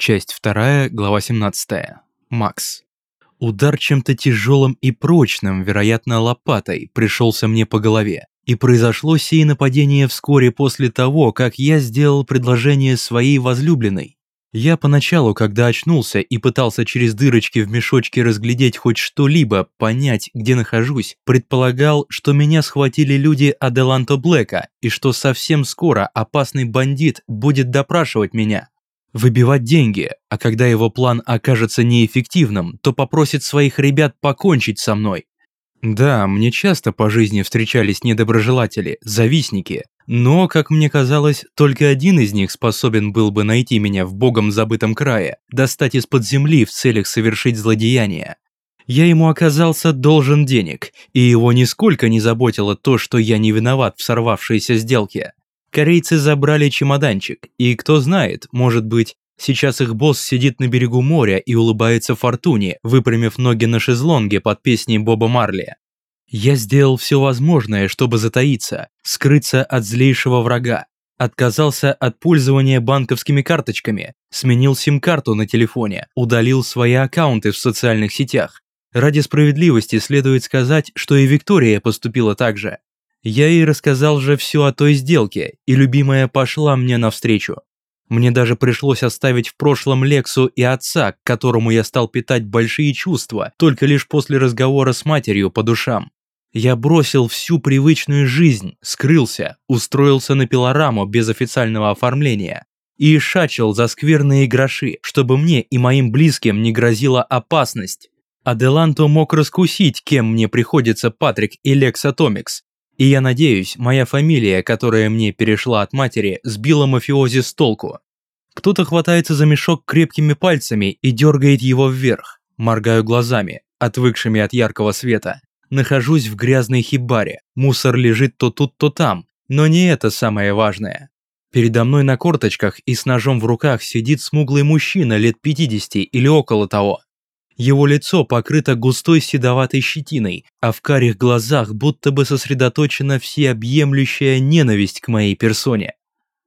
Часть 2, глава 17. Макс. Удар чем-то тяжелым и прочным, вероятно, лопатой, пришелся мне по голове. И произошло сие нападение вскоре после того, как я сделал предложение своей возлюбленной. Я поначалу, когда очнулся и пытался через дырочки в мешочке разглядеть хоть что-либо, понять, где нахожусь, предполагал, что меня схватили люди Аделанто Блэка и что совсем скоро опасный бандит будет допрашивать меня. Выбивать деньги, а когда его план окажется неэффективным, то попросит своих ребят покончить со мной. Да, мне часто по жизни встречались недоброжелатели, завистники, но, как мне казалось, только один из них способен был бы найти меня в богом забытом крае, достать из-под земли в целях совершить злодеяние. Я ему оказался должен денег, и его нисколько не заботило то, что я не виноват в сорвавшейся сделке. Корейцы забрали чемоданчик, и кто знает, может быть, сейчас их босс сидит на берегу моря и улыбается фортуне, выпрямив ноги на шезлонге под песней Боба Марли. Я сделал все возможное, чтобы затаиться, скрыться от злейшего врага. Отказался от пользования банковскими карточками, сменил сим-карту на телефоне, удалил свои аккаунты в социальных сетях. Ради справедливости следует сказать, что и Виктория поступила так же. Я ей рассказал же все о той сделке, и любимая пошла мне навстречу. Мне даже пришлось оставить в прошлом Лексу и отца, к которому я стал питать большие чувства, только лишь после разговора с матерью по душам. Я бросил всю привычную жизнь, скрылся, устроился на пилораму без официального оформления и шачил за скверные гроши, чтобы мне и моим близким не грозила опасность. Аделанто мог раскусить, кем мне приходится Патрик и Лекс Атомикс. И я надеюсь, моя фамилия, которая мне перешла от матери, сбила мафиози с толку. Кто-то хватается за мешок крепкими пальцами и дергает его вверх. Моргаю глазами, отвыкшими от яркого света. Нахожусь в грязной хибаре, мусор лежит то тут, то там, но не это самое важное. Передо мной на корточках и с ножом в руках сидит смуглый мужчина лет 50 или около того. Его лицо покрыто густой седоватой щетиной, а в карих глазах будто бы сосредоточена всеобъемлющая ненависть к моей персоне.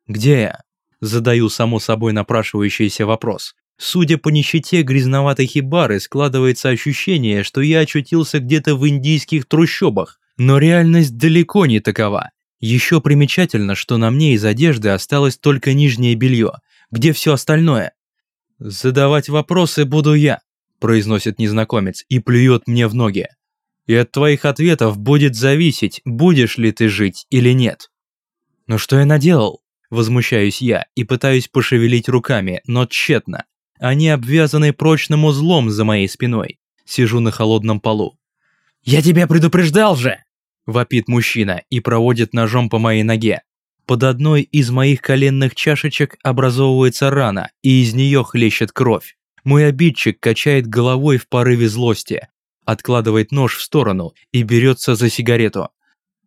«Где я?» Задаю само собой напрашивающийся вопрос. Судя по нищете грязноватой хибары, складывается ощущение, что я очутился где-то в индийских трущобах. Но реальность далеко не такова. Еще примечательно, что на мне из одежды осталось только нижнее белье. Где все остальное? Задавать вопросы буду я, произносит незнакомец и плюет мне в ноги. И от твоих ответов будет зависеть, будешь ли ты жить или нет. Но что я наделал? Возмущаюсь я и пытаюсь пошевелить руками, но тщетно. Они обвязаны прочным узлом за моей спиной. Сижу на холодном полу. «Я тебя предупреждал же!» Вопит мужчина и проводит ножом по моей ноге. Под одной из моих коленных чашечек образовывается рана, и из нее хлещет кровь. Мой обидчик качает головой в порыве злости, откладывает нож в сторону и берется за сигарету.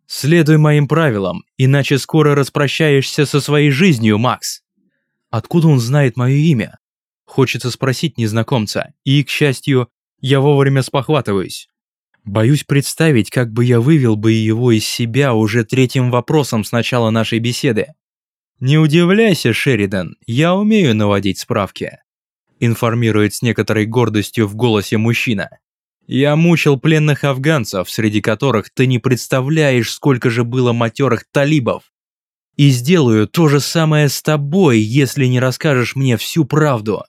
«Следуй моим правилам, иначе скоро распрощаешься со своей жизнью, Макс!» Откуда он знает мое имя? Хочется спросить незнакомца, и, к счастью, я вовремя спохватываюсь. Боюсь представить, как бы я вывел бы его из себя уже третьим вопросом с начала нашей беседы. «Не удивляйся, Шеридан, я умею наводить справки», информирует с некоторой гордостью в голосе мужчина. «Я мучил пленных афганцев, среди которых ты не представляешь, сколько же было матерых талибов. И сделаю то же самое с тобой, если не расскажешь мне всю правду».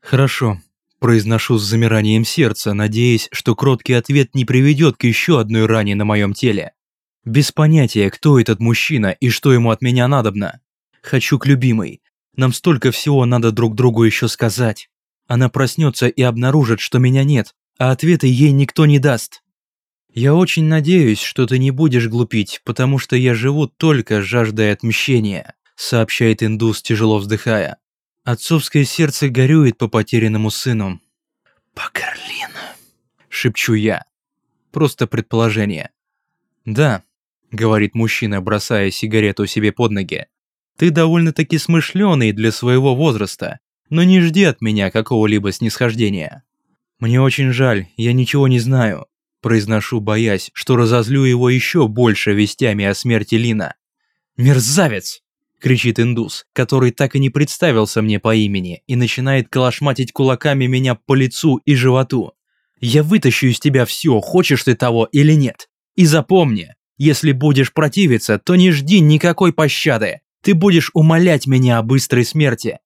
«Хорошо», – произношу с замиранием сердца, надеясь, что кроткий ответ не приведет к еще одной ране на моем теле. Без понятия, кто этот мужчина и что ему от меня надобно. Хочу к любимой. Нам столько всего надо друг другу еще сказать. Она проснется и обнаружит, что меня нет, а ответы ей никто не даст. Я очень надеюсь, что ты не будешь глупить, потому что я живу только жаждой отмщения, сообщает индус, тяжело вздыхая. Отцовское сердце горюет по потерянному сыну. «Покарлин», — шепчу я. Просто предположение. «Да», — говорит мужчина, бросая сигарету себе под ноги. «Ты довольно-таки смышленый для своего возраста, но не жди от меня какого-либо снисхождения». «Мне очень жаль, я ничего не знаю», – произношу, боясь, что разозлю его еще больше вестями о смерти Лина. «Мерзавец!» – кричит индус, который так и не представился мне по имени и начинает калашматить кулаками меня по лицу и животу. «Я вытащу из тебя все, хочешь ты того или нет. И запомни, если будешь противиться, то не жди никакой пощады. Ты будешь умолять меня о быстрой смерти.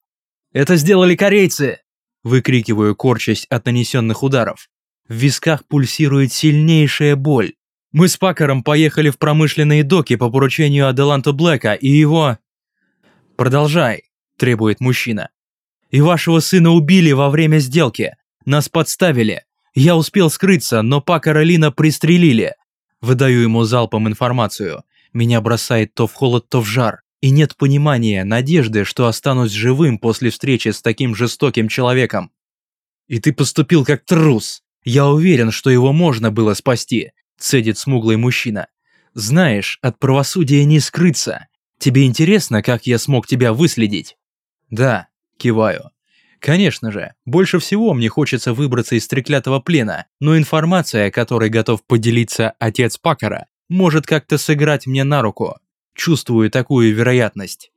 Это сделали корейцы!» Выкрикиваю, корчась от нанесенных ударов. В висках пульсирует сильнейшая боль. Мы с Пакером поехали в промышленные доки по поручению Аделанта Блэка и его... «Продолжай», – требует мужчина. «И вашего сына убили во время сделки. Нас подставили. Я успел скрыться, но Пакера Лина пристрелили. Выдаю ему залпом информацию. Меня бросает то в холод, то в жар. И нет понимания, надежды, что останусь живым после встречи с таким жестоким человеком. И ты поступил как трус. Я уверен, что его можно было спасти, цедит смуглый мужчина. Знаешь, от правосудия не скрыться. Тебе интересно, как я смог тебя выследить? Да, киваю. Конечно же, больше всего мне хочется выбраться из треклятого плена, но информация, которой готов поделиться отец Пакара, может как-то сыграть мне на руку. Чувствую такую вероятность.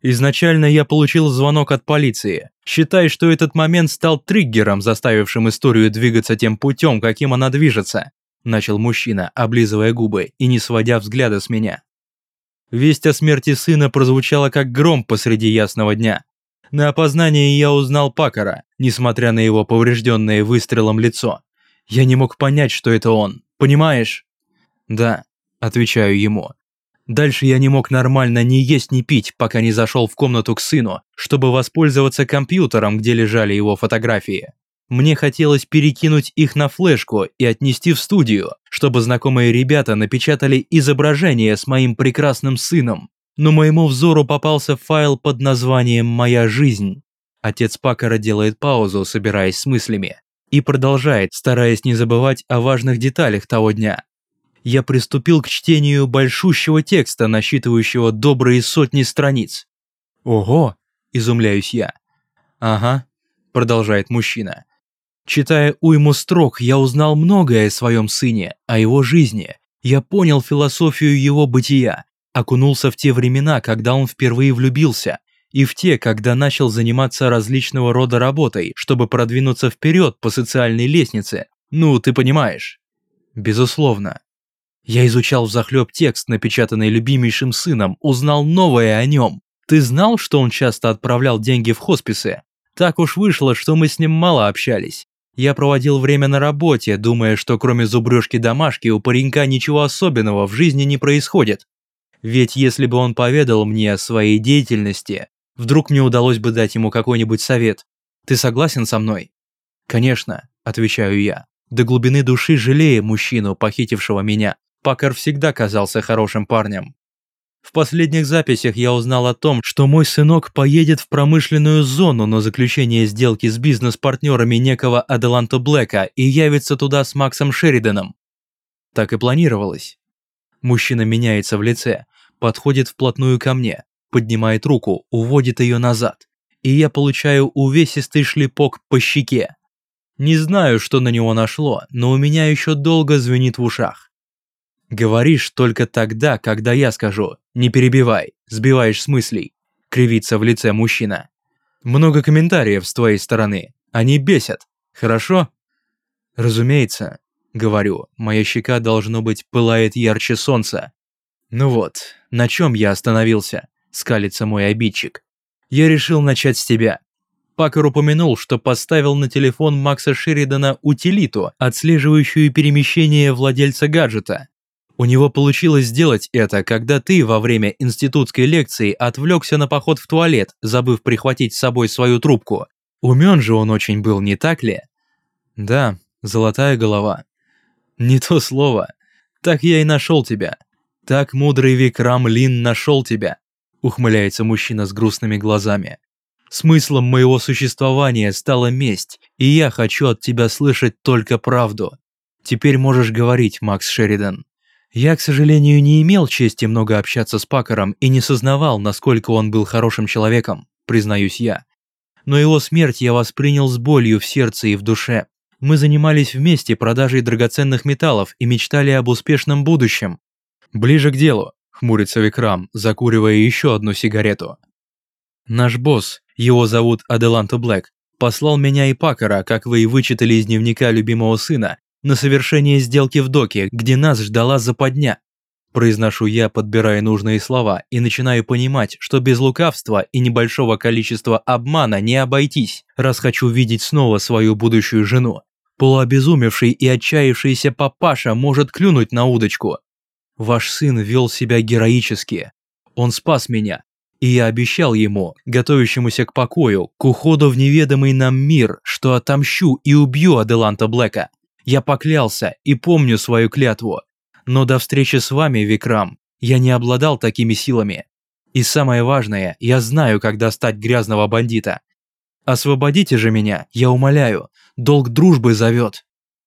Изначально я получил звонок от полиции. Считай, что этот момент стал триггером, заставившим историю двигаться тем путем, каким она движется. Начал мужчина, облизывая губы и не сводя взгляда с меня. Весть о смерти сына прозвучала как гром посреди ясного дня. На опознании я узнал Пакара, несмотря на его поврежденное выстрелом лицо. Я не мог понять, что это он, понимаешь? Да, отвечаю ему. Дальше я не мог нормально ни есть, ни пить, пока не зашел в комнату к сыну, чтобы воспользоваться компьютером, где лежали его фотографии. Мне хотелось перекинуть их на флешку и отнести в студию, чтобы знакомые ребята напечатали изображение с моим прекрасным сыном, но моему взору попался файл под названием «Моя жизнь». Отец Пакара делает паузу, собираясь с мыслями, и продолжает, стараясь не забывать о важных деталях того дня. Я приступил к чтению большущего текста, насчитывающего добрые сотни страниц. «Ого!» – изумляюсь я. «Ага», – продолжает мужчина. Читая уйму строк, я узнал многое о своем сыне, о его жизни. Я понял философию его бытия, окунулся в те времена, когда он впервые влюбился, и в те, когда начал заниматься различного рода работой, чтобы продвинуться вперед по социальной лестнице. Ну, ты понимаешь. Безусловно. Я изучал взахлеб текст, напечатанный любимейшим сыном, узнал новое о нем. Ты знал, что он часто отправлял деньги в хосписы? Так уж вышло, что мы с ним мало общались. Я проводил время на работе, думая, что кроме зубрежки домашки у паренька ничего особенного в жизни не происходит. Ведь если бы он поведал мне о своей деятельности, вдруг мне удалось бы дать ему какой-нибудь совет. Ты согласен со мной? Конечно, отвечаю я. До глубины души жалея мужчину, похитившего меня. Пакар всегда казался хорошим парнем. В последних записях я узнал о том, что мой сынок поедет в промышленную зону на заключение сделки с бизнес-партнерами некого Аделанто Блэка и явится туда с Максом Шериданом. Так и планировалось. Мужчина меняется в лице, подходит вплотную ко мне, поднимает руку, уводит ее назад. И я получаю увесистый шлепок по щеке. Не знаю, что на него нашло, но у меня еще долго звенит в ушах. Говоришь только тогда, когда я скажу. Не перебивай, сбиваешь с мыслей. Кривится в лице мужчина. Много комментариев с твоей стороны. Они бесят. Хорошо? Разумеется, Говорю, моя щека, должно быть, пылает ярче солнца. Ну вот, на чем я остановился? Скалится мой обидчик. Я решил начать с тебя. Пакер упомянул, что поставил на телефон Макса Шеридана утилиту, отслеживающую перемещение владельца гаджета. У него получилось сделать это, когда ты во время институтской лекции отвлекся на поход в туалет, забыв прихватить с собой свою трубку. Умен же он очень был, не так ли? Да, золотая голова. Не то слово. Так я и нашел тебя. Так мудрый Викрам Лин нашел тебя. Ухмыляется мужчина с грустными глазами. Смыслом моего существования стала месть, и я хочу от тебя слышать только правду. Теперь можешь говорить, Макс Шеридан. Я, к сожалению, не имел чести много общаться с Пакером и не сознавал, насколько он был хорошим человеком, признаюсь я. Но его смерть я воспринял с болью в сердце и в душе. Мы занимались вместе продажей драгоценных металлов и мечтали об успешном будущем. Ближе к делу. хмурится Викрам, закуривая еще одну сигарету. Наш босс, его зовут Аделанто Блэк, послал меня и Пакера, как вы и вычитали из дневника любимого сына, на совершение сделки в доке, где нас ждала западня. Произношу я, подбирая нужные слова, и начинаю понимать, что без лукавства и небольшого количества обмана не обойтись, раз хочу видеть снова свою будущую жену. Полуобезумевший и отчаявшийся папаша может клюнуть на удочку. Ваш сын вел себя героически. Он спас меня, и я обещал ему, готовящемуся к покою, к уходу в неведомый нам мир, что отомщу и убью Аделанта Блэка. Я поклялся и помню свою клятву. Но до встречи с вами, Викрам, я не обладал такими силами. И самое важное, я знаю, как достать грязного бандита. Освободите же меня, я умоляю, долг дружбы зовет.